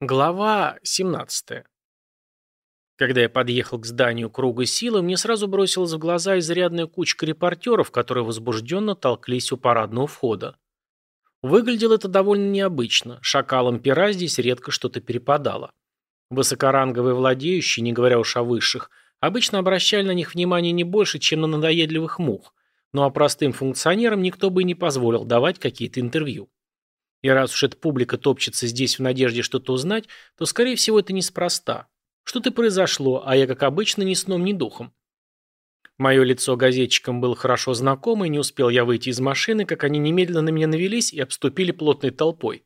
Глава 17. Когда я подъехал к зданию круга силы, мне сразу бросилась в глаза изрядная кучка репортеров, которые возбужденно толклись у парадного входа. Выглядело это довольно необычно. Шакалам пера здесь редко что-то перепадало. Высокоранговые владеющие, не говоря уж о высших, обычно обращали на них внимание не больше, чем на надоедливых мух, ну а простым функционерам никто бы и не позволил давать какие-то интервью. И раз уж эта публика топчется здесь в надежде что-то узнать, то, скорее всего, это неспроста. Что-то произошло, а я, как обычно, ни сном, ни духом. Мое лицо газетчикам было хорошо знакомо, и не успел я выйти из машины, как они немедленно на меня навелись и обступили плотной толпой.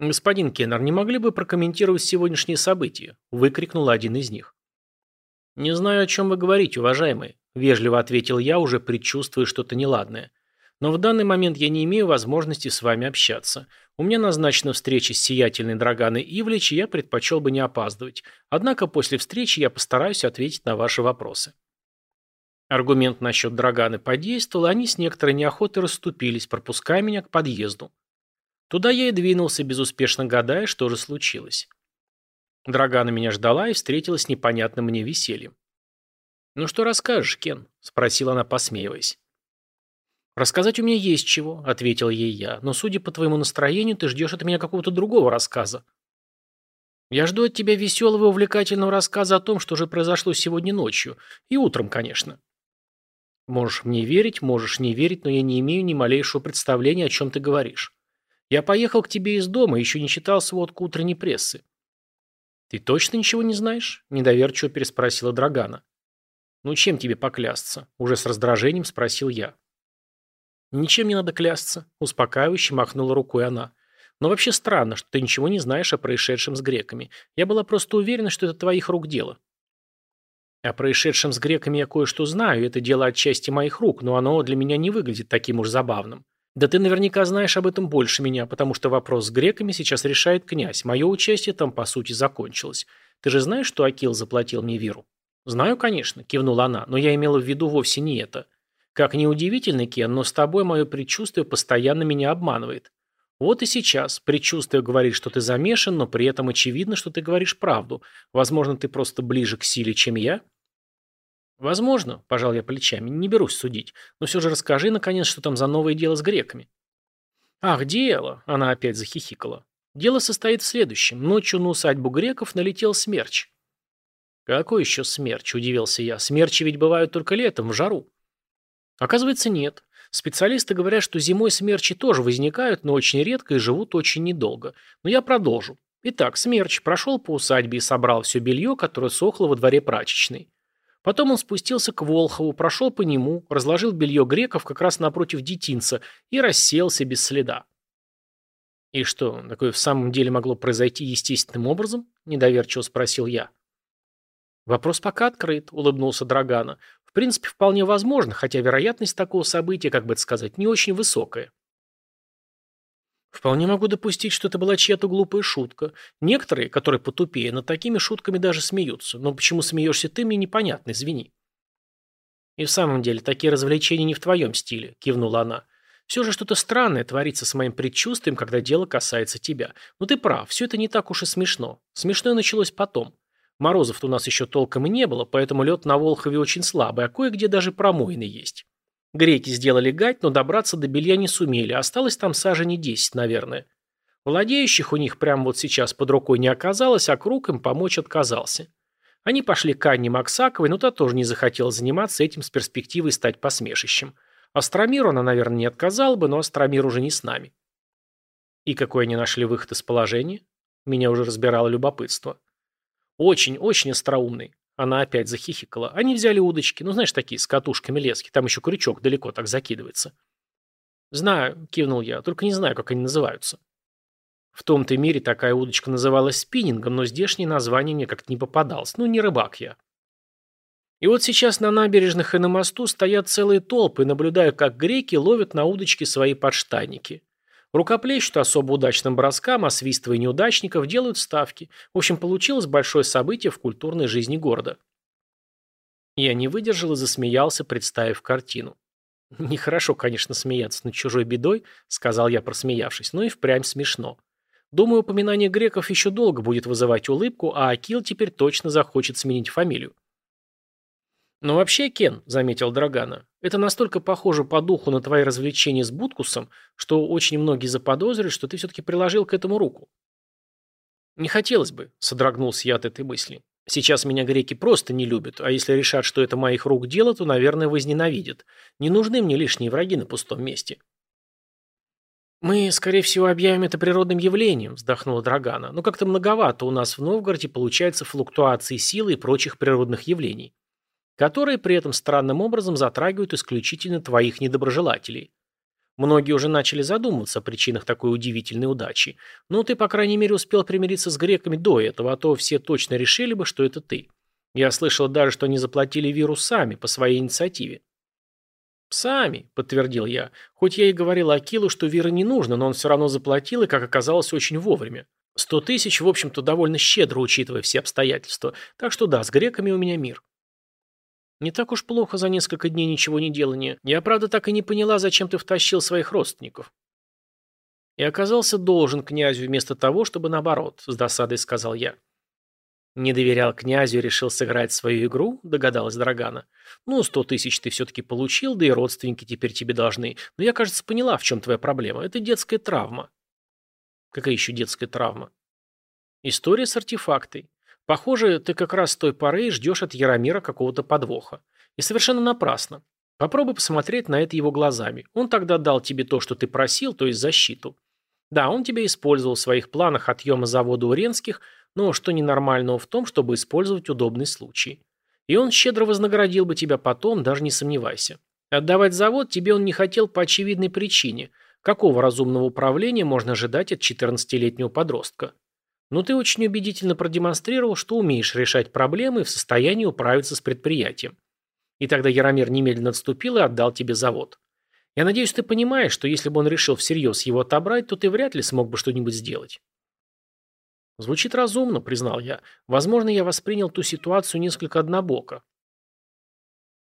«Господин Кеннер, не могли бы прокомментировать сегодняшние события?» – выкрикнул один из них. «Не знаю, о чем вы говорите, уважаемые», – вежливо ответил я, уже предчувствуя что-то неладное. Но в данный момент я не имею возможности с вами общаться. У меня назначена встреча с сиятельной Драганой Ивлич, и я предпочел бы не опаздывать. Однако после встречи я постараюсь ответить на ваши вопросы. Аргумент насчет Драганы подействовал, они с некоторой неохотой расступились, пропуская меня к подъезду. Туда я и двинулся, безуспешно гадая, что же случилось. Драгана меня ждала и встретилась с непонятным мне весельем. «Ну что расскажешь, Кен?» – спросила она, посмеиваясь. «Рассказать у меня есть чего», — ответил ей я, «но, судя по твоему настроению, ты ждешь от меня какого-то другого рассказа». «Я жду от тебя веселого и увлекательного рассказа о том, что же произошло сегодня ночью. И утром, конечно». «Можешь мне верить, можешь не верить, но я не имею ни малейшего представления, о чем ты говоришь. Я поехал к тебе из дома, еще не читал сводку утренней прессы». «Ты точно ничего не знаешь?» – недоверчиво переспросила Драгана. «Ну чем тебе поклясться?» – уже с раздражением спросил я. «Ничем не надо клясться», – успокаивающе махнула рукой она. «Но вообще странно, что ты ничего не знаешь о происшедшем с греками. Я была просто уверена, что это твоих рук дело». «О происшедшем с греками я кое-что знаю, это дело отчасти моих рук, но оно для меня не выглядит таким уж забавным. Да ты наверняка знаешь об этом больше меня, потому что вопрос с греками сейчас решает князь. Мое участие там, по сути, закончилось. Ты же знаешь, что Акил заплатил мне виру?» «Знаю, конечно», – кивнула она, – «но я имела в виду вовсе не это». Как ни удивительно, Кен, но с тобой мое предчувствие постоянно меня обманывает. Вот и сейчас. Предчувствие говорит, что ты замешан, но при этом очевидно, что ты говоришь правду. Возможно, ты просто ближе к силе, чем я? Возможно, пожал я плечами, не берусь судить. Но все же расскажи, наконец, что там за новое дело с греками. Ах, дело, она опять захихикала. Дело состоит в следующем. Ночью на усадьбу греков налетел смерч. Какой еще смерч, удивился я. Смерчи ведь бывают только летом, в жару. Оказывается, нет. Специалисты говорят, что зимой смерчи тоже возникают, но очень редко и живут очень недолго. Но я продолжу. Итак, смерч прошел по усадьбе и собрал все белье, которое сохло во дворе прачечной. Потом он спустился к Волхову, прошел по нему, разложил белье греков как раз напротив детинца и расселся без следа. «И что, такое в самом деле могло произойти естественным образом?» – недоверчиво спросил я. «Вопрос пока открыт», – улыбнулся Драгана. В принципе, вполне возможно, хотя вероятность такого события, как бы это сказать, не очень высокая. Вполне могу допустить, что это была чья-то глупая шутка. Некоторые, которые потупее, над такими шутками даже смеются. Но почему смеешься ты, мне непонятно, извини. И в самом деле, такие развлечения не в твоем стиле, кивнула она. Все же что-то странное творится с моим предчувствием, когда дело касается тебя. Но ты прав, все это не так уж и смешно. Смешное началось потом. Морозов-то у нас еще толком и не было, поэтому лед на Волхове очень слабый, а кое-где даже промоины есть. Греки сделали гать, но добраться до белья не сумели, осталось там сажени 10, наверное. Владеющих у них прямо вот сейчас под рукой не оказалось, а круг им помочь отказался. Они пошли к Анне Максаковой, но та тоже не захотела заниматься этим с перспективой стать посмешищем. Астромиру она, наверное, не отказала бы, но Астромир уже не с нами. И какой они нашли выход из положения? Меня уже разбирало любопытство. Очень, очень остроумный. Она опять захихикала. Они взяли удочки, ну знаешь, такие, с катушками лески. Там еще крючок далеко так закидывается. «Знаю», — кивнул я, — «только не знаю, как они называются». В том-то мире такая удочка называлась спиннингом, но здешнее название мне как-то не попадалось. Ну, не рыбак я. И вот сейчас на набережных и на мосту стоят целые толпы, наблюдая, как греки ловят на удочке свои подштанники. Рукоплещут особо удачным броскам, а свистывая неудачников делают ставки. В общем, получилось большое событие в культурной жизни города. Я не выдержал и засмеялся, представив картину. «Нехорошо, конечно, смеяться над чужой бедой», — сказал я, просмеявшись, но и впрямь смешно. Думаю, упоминание греков еще долго будет вызывать улыбку, а Акил теперь точно захочет сменить фамилию. «Но вообще, Кен», — заметил Драгана, — «это настолько похоже по духу на твои развлечения с Буткусом, что очень многие заподозрят, что ты все-таки приложил к этому руку». «Не хотелось бы», — содрогнулся я от этой мысли. «Сейчас меня греки просто не любят, а если решат, что это моих рук дело, то, наверное, возненавидят. Не нужны мне лишние враги на пустом месте». «Мы, скорее всего, объявим это природным явлением», – вздохнула Драгана. «Но как-то многовато у нас в Новгороде получается флуктуации силы и прочих природных явлений которые при этом странным образом затрагивают исключительно твоих недоброжелателей. Многие уже начали задумываться о причинах такой удивительной удачи. Но ты, по крайней мере, успел примириться с греками до этого, а то все точно решили бы, что это ты. Я слышал даже, что они заплатили Виру сами, по своей инициативе. «Сами», — подтвердил я. Хоть я и говорил Акилу, что Вира не нужно, но он все равно заплатил и, как оказалось, очень вовремя. Сто тысяч, в общем-то, довольно щедро, учитывая все обстоятельства. Так что да, с греками у меня мир. Не так уж плохо за несколько дней ничего не делания. Я, правда, так и не поняла, зачем ты втащил своих родственников. И оказался должен князю вместо того, чтобы наоборот, с досадой сказал я. Не доверял князю решил сыграть свою игру, догадалась Драгана. Ну, сто тысяч ты все-таки получил, да и родственники теперь тебе должны. Но я, кажется, поняла, в чем твоя проблема. Это детская травма. Какая еще детская травма? История с артефактой. Похоже, ты как раз с той поры ждешь от Яромира какого-то подвоха. И совершенно напрасно. Попробуй посмотреть на это его глазами. Он тогда дал тебе то, что ты просил, то есть защиту. Да, он тебя использовал в своих планах отъема завода Уренских, но что ненормального в том, чтобы использовать удобный случай. И он щедро вознаградил бы тебя потом, даже не сомневайся. Отдавать завод тебе он не хотел по очевидной причине. Какого разумного управления можно ожидать от 14-летнего подростка? Но ты очень убедительно продемонстрировал, что умеешь решать проблемы и в состоянии управиться с предприятием. И тогда Яромир немедленно отступил и отдал тебе завод. Я надеюсь, ты понимаешь, что если бы он решил всерьез его отобрать, то ты вряд ли смог бы что-нибудь сделать. Звучит разумно, признал я. Возможно, я воспринял ту ситуацию несколько однобоко.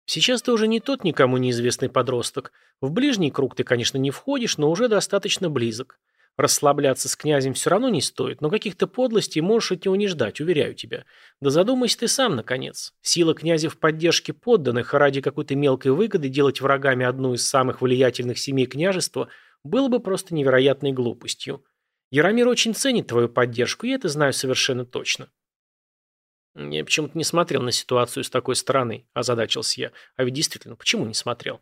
Сейчас ты уже не тот никому неизвестный подросток. В ближний круг ты, конечно, не входишь, но уже достаточно близок. Расслабляться с князем все равно не стоит, но каких-то подлостей можешь от него не ждать, уверяю тебя. Да задумайся ты сам, наконец. Сила князя в поддержке подданных, а ради какой-то мелкой выгоды делать врагами одну из самых влиятельных семей княжества было бы просто невероятной глупостью. Яромир очень ценит твою поддержку, и это знаю совершенно точно. Я почему-то не смотрел на ситуацию с такой стороны, озадачился я. А ведь действительно, почему не смотрел?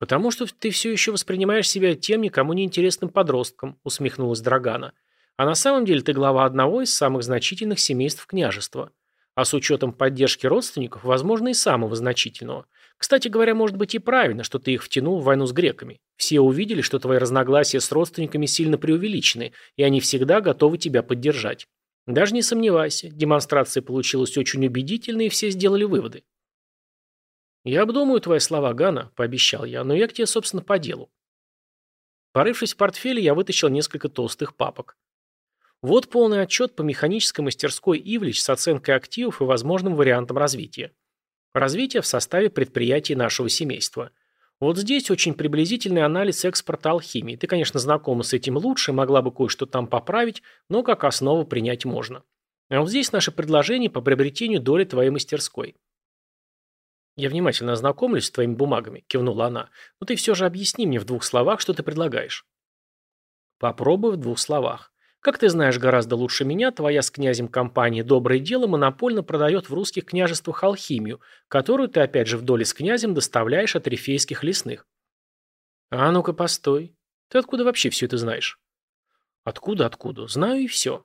«Потому что ты все еще воспринимаешь себя тем никому не интересным подростком», усмехнулась Драгана. «А на самом деле ты глава одного из самых значительных семейств княжества. А с учетом поддержки родственников, возможно, и самого значительного. Кстати говоря, может быть и правильно, что ты их втянул в войну с греками. Все увидели, что твои разногласия с родственниками сильно преувеличены, и они всегда готовы тебя поддержать. Даже не сомневайся, демонстрация получилась очень убедительной, и все сделали выводы. «Я обдумаю твои слова, Гана», – пообещал я, – «но я к тебе, собственно, по делу». Порывшись в портфеле, я вытащил несколько толстых папок. Вот полный отчет по механической мастерской «Ивлич» с оценкой активов и возможным вариантом развития. Развитие в составе предприятий нашего семейства. Вот здесь очень приблизительный анализ экспорта алхимии. Ты, конечно, знакома с этим лучше, могла бы кое-что там поправить, но как основу принять можно. А вот здесь наше предложение по приобретению доли твоей мастерской. «Я внимательно ознакомлюсь с твоими бумагами», – кивнула она. «Но ты все же объясни мне в двух словах, что ты предлагаешь». «Попробуй в двух словах. Как ты знаешь гораздо лучше меня, твоя с князем компания «Доброе дело» монопольно продает в русских княжествах алхимию, которую ты опять же в доле с князем доставляешь от рифейских лесных». «А ну-ка, постой. Ты откуда вообще все это знаешь?» «Откуда, откуда? Знаю и все».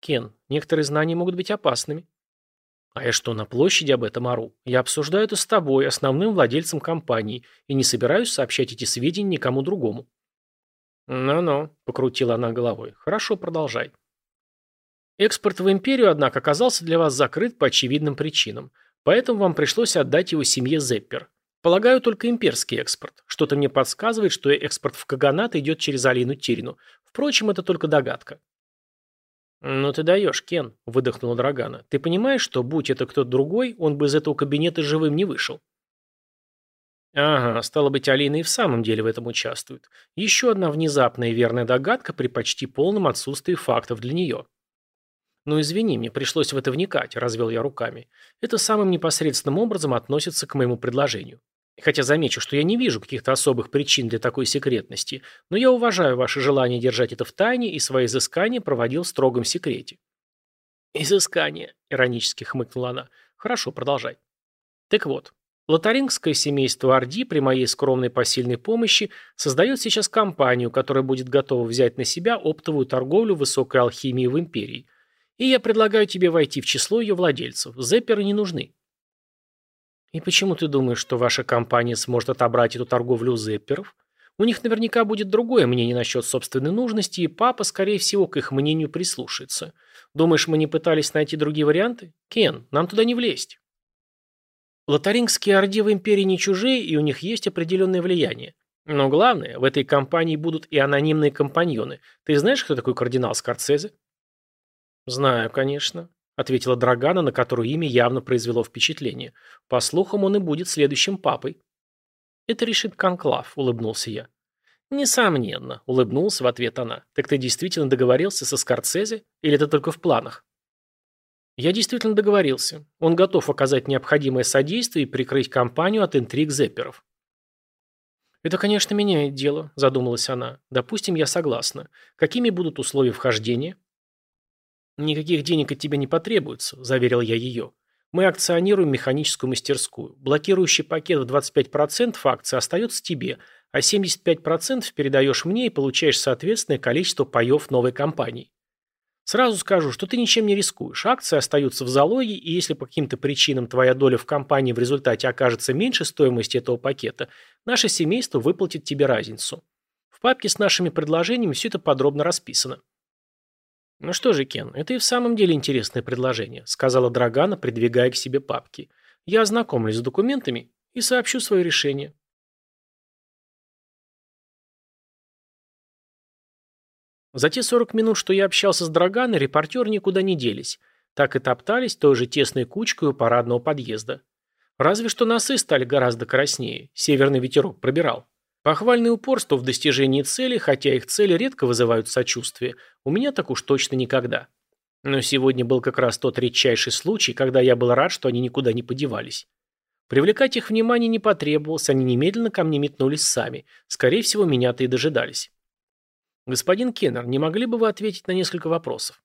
«Кен, некоторые знания могут быть опасными». А я что, на площади об этом ору? Я обсуждаю это с тобой, основным владельцем компании, и не собираюсь сообщать эти сведения никому другому. «Ну-ну», — покрутила она головой. «Хорошо, продолжай». Экспорт в империю, однако, оказался для вас закрыт по очевидным причинам, поэтому вам пришлось отдать его семье Зеппер. Полагаю, только имперский экспорт. Что-то мне подсказывает, что экспорт в Каганат идет через Алину Тирину. Впрочем, это только догадка. «Ну ты даешь, Кен», – выдохнула Драгана. «Ты понимаешь, что, будь это кто-то другой, он бы из этого кабинета живым не вышел?» Ага, стало быть, Алина и в самом деле в этом участвует. Еще одна внезапная и верная догадка при почти полном отсутствии фактов для нее. «Ну извини, мне пришлось в это вникать», – развел я руками. «Это самым непосредственным образом относится к моему предложению. Хотя замечу, что я не вижу каких-то особых причин для такой секретности, но я уважаю ваше желание держать это в тайне и свои изыскания проводил в строгом секрете». «Изыскания», – иронически хмыкнула она. «Хорошо, продолжай». Так вот, лотарингское семейство Орди при моей скромной посильной помощи создает сейчас компанию, которая будет готова взять на себя оптовую торговлю высокой алхимией в империи. И я предлагаю тебе войти в число ее владельцев. Зепперы не нужны. И почему ты думаешь, что ваша компания сможет отобрать эту торговлю у зепперов? У них наверняка будет другое мнение насчет собственной нужности, и папа, скорее всего, к их мнению прислушается. Думаешь, мы не пытались найти другие варианты? Кен, нам туда не влезть. Лотарингские орди в империи не чужие, и у них есть определенное влияние. Но главное, в этой компании будут и анонимные компаньоны. Ты знаешь, кто такой кардинал Скорцезе? Знаю, конечно ответила Драгана, на которую имя явно произвело впечатление. По слухам, он и будет следующим папой. Это решит конклав, улыбнулся я. Несомненно, улыбнулся в ответ она. Так ты действительно договорился со Скорцезе? Или это только в планах? Я действительно договорился. Он готов оказать необходимое содействие и прикрыть компанию от интриг зепперов. «Это, конечно, меняет дело», – задумалась она. «Допустим, я согласна. Какими будут условия вхождения?» «Никаких денег от тебя не потребуется», – заверил я ее. «Мы акционируем механическую мастерскую. Блокирующий пакет в 25% акций остается тебе, а 75% передаешь мне и получаешь соответственное количество паев новой компании. Сразу скажу, что ты ничем не рискуешь. Акции остаются в залоге, и если по каким-то причинам твоя доля в компании в результате окажется меньше стоимости этого пакета, наше семейство выплатит тебе разницу. В папке с нашими предложениями все это подробно расписано. «Ну что же, Кен, это и в самом деле интересное предложение», сказала Драгана, придвигая к себе папки. «Я ознакомлюсь с документами и сообщу свое решение». За те 40 минут, что я общался с Драганой, репортеры никуда не делись. Так и топтались той же тесной кучкой у парадного подъезда. Разве что носы стали гораздо краснее. Северный ветерок пробирал. Похвальное упорство в достижении цели, хотя их цели редко вызывают сочувствие, у меня так уж точно никогда. Но сегодня был как раз тот редчайший случай, когда я был рад, что они никуда не подевались. Привлекать их внимание не потребовалось, они немедленно ко мне метнулись сами. Скорее всего, меня-то и дожидались. «Господин Кеннер, не могли бы вы ответить на несколько вопросов?»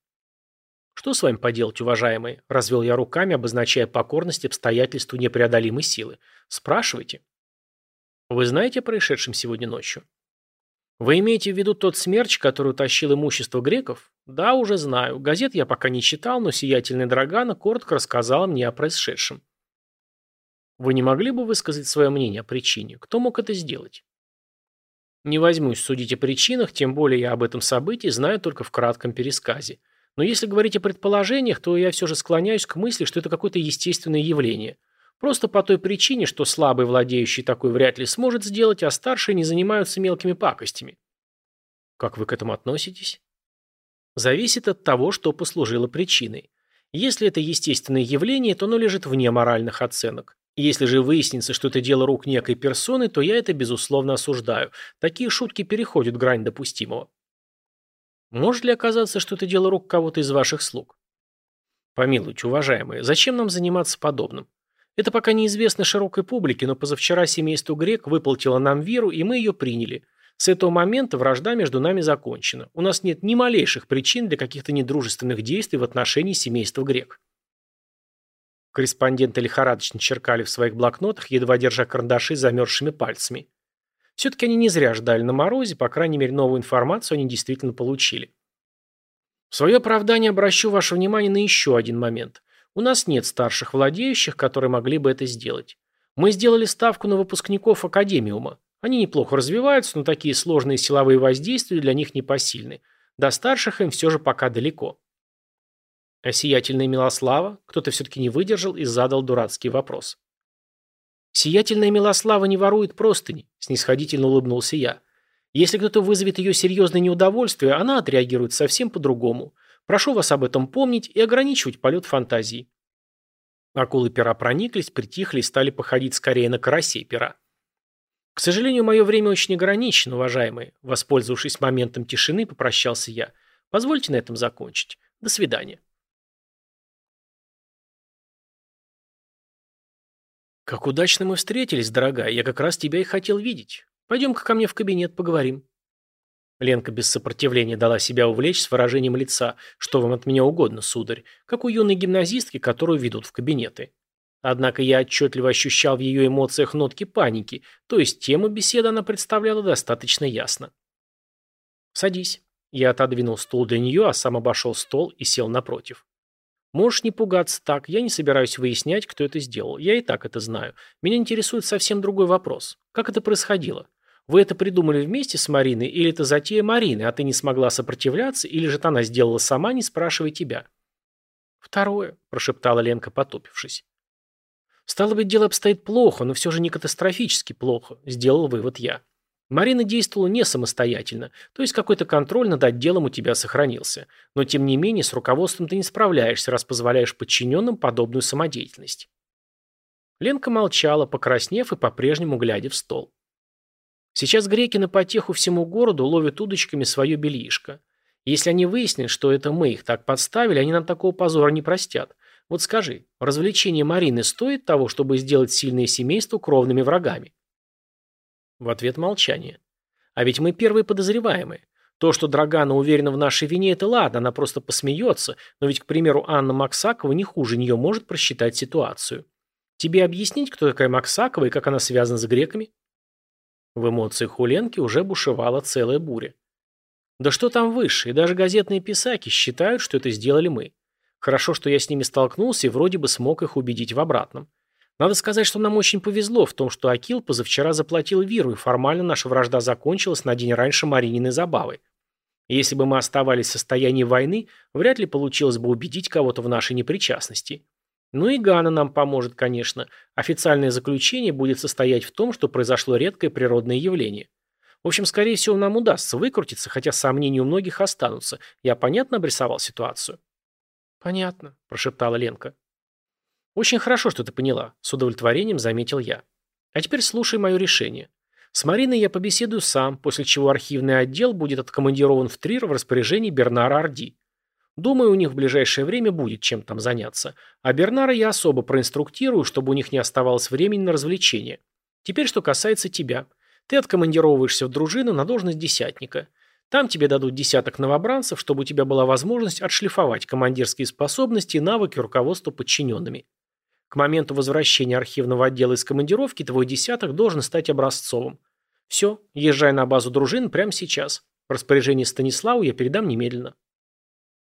«Что с вами поделать, уважаемый?» – развел я руками, обозначая покорность обстоятельству непреодолимой силы. «Спрашивайте». Вы знаете о происшедшем сегодня ночью? Вы имеете в виду тот смерч, который утащил имущество греков? Да, уже знаю. Газет я пока не читал, но сиятельный Драгана коротко рассказала мне о происшедшем. Вы не могли бы высказать свое мнение о причине? Кто мог это сделать? Не возьмусь судить о причинах, тем более я об этом событии знаю только в кратком пересказе. Но если говорить о предположениях, то я все же склоняюсь к мысли, что это какое-то естественное явление. Просто по той причине, что слабый владеющий такой вряд ли сможет сделать, а старшие не занимаются мелкими пакостями. Как вы к этому относитесь? Зависит от того, что послужило причиной. Если это естественное явление, то оно лежит вне моральных оценок. Если же выяснится, что это дело рук некой персоны, то я это безусловно осуждаю. Такие шутки переходят грань допустимого. Может ли оказаться, что это дело рук кого-то из ваших слуг? Помилуйте, уважаемые, зачем нам заниматься подобным? Это пока неизвестно широкой публике, но позавчера семейство Грек выплатило нам веру, и мы ее приняли. С этого момента вражда между нами закончена. У нас нет ни малейших причин для каких-то недружественных действий в отношении семейства Грек. Корреспонденты лихорадочно черкали в своих блокнотах, едва держа карандаши замерзшими пальцами. Все-таки они не зря ждали на морозе, по крайней мере, новую информацию они действительно получили. В свое оправдание обращу ваше внимание на еще один момент. У нас нет старших владеющих, которые могли бы это сделать. Мы сделали ставку на выпускников Академиума. Они неплохо развиваются, но такие сложные силовые воздействия для них непосильны. До старших им все же пока далеко. А сиятельная Милослава? Кто-то все-таки не выдержал и задал дурацкий вопрос. «Сиятельная Милослава не ворует простыни», – снисходительно улыбнулся я. «Если кто-то вызовет ее серьезное неудовольствие, она отреагирует совсем по-другому. Прошу вас об этом помнить и ограничивать полет фантазии. Акулы пера прониклись, притихли и стали походить скорее на карасей пера. К сожалению, мое время очень ограничено, уважаемые. Воспользовавшись моментом тишины, попрощался я. Позвольте на этом закончить. До свидания. Как удачно мы встретились, дорогая. Я как раз тебя и хотел видеть. Пойдем-ка ко мне в кабинет, поговорим. Ленка без сопротивления дала себя увлечь с выражением лица, что вам от меня угодно, сударь, как у юной гимназистки, которую ведут в кабинеты. Однако я отчетливо ощущал в ее эмоциях нотки паники, то есть тему беседы она представляла достаточно ясно. «Садись». Я отодвинул стул для нее, а сам обошел стол и сел напротив. «Можешь не пугаться так, я не собираюсь выяснять, кто это сделал. Я и так это знаю. Меня интересует совсем другой вопрос. Как это происходило? Вы это придумали вместе с Мариной, или это затея Марины, а ты не смогла сопротивляться, или же она сделала сама, не спрашивая тебя?» «Второе», – прошептала Ленка, потупившись. Стало быть, дело обстоит плохо, но все же не катастрофически плохо, сделал вывод я. Марина действовала не самостоятельно, то есть какой-то контроль над отделом у тебя сохранился. Но тем не менее с руководством ты не справляешься, раз позволяешь подчиненным подобную самодеятельность. Ленка молчала, покраснев и по-прежнему глядя в стол. Сейчас греки на потеху всему городу ловят удочками свое бельишко. Если они выяснят, что это мы их так подставили, они нам такого позора не простят. Вот скажи, развлечение Марины стоит того, чтобы сделать сильное семейство кровными врагами? В ответ молчание. А ведь мы первые подозреваемые. То, что Драгана уверена в нашей вине, это ладно, она просто посмеется, но ведь, к примеру, Анна Максакова не хуже нее может просчитать ситуацию. Тебе объяснить, кто такая Максакова и как она связана с греками? В эмоциях у Ленки уже бушевала целая буря. Да что там выше, и даже газетные писаки считают, что это сделали мы. Хорошо, что я с ними столкнулся и вроде бы смог их убедить в обратном. Надо сказать, что нам очень повезло в том, что Акил позавчера заплатил Виру, и формально наша вражда закончилась на день раньше Марининой забавы. если бы мы оставались в состоянии войны, вряд ли получилось бы убедить кого-то в нашей непричастности. Ну и Гана нам поможет, конечно. Официальное заключение будет состоять в том, что произошло редкое природное явление. В общем, скорее всего, нам удастся выкрутиться, хотя сомнения у многих останутся. Я понятно обрисовал ситуацию? «Понятно», – прошептала Ленка. «Очень хорошо, что ты поняла», – с удовлетворением заметил я. «А теперь слушай мое решение. С Мариной я побеседую сам, после чего архивный отдел будет откомандирован в Трир в распоряжении Бернара Орди. Думаю, у них в ближайшее время будет чем там заняться. А Бернара я особо проинструктирую, чтобы у них не оставалось времени на развлечения. Теперь, что касается тебя. Ты откомандировываешься в дружину на должность десятника. Там тебе дадут десяток новобранцев, чтобы у тебя была возможность отшлифовать командирские способности и навыки руководства подчиненными. К моменту возвращения архивного отдела из командировки твой десяток должен стать образцовым. Все, езжай на базу дружин прямо сейчас. Распоряжение Станиславу я передам немедленно.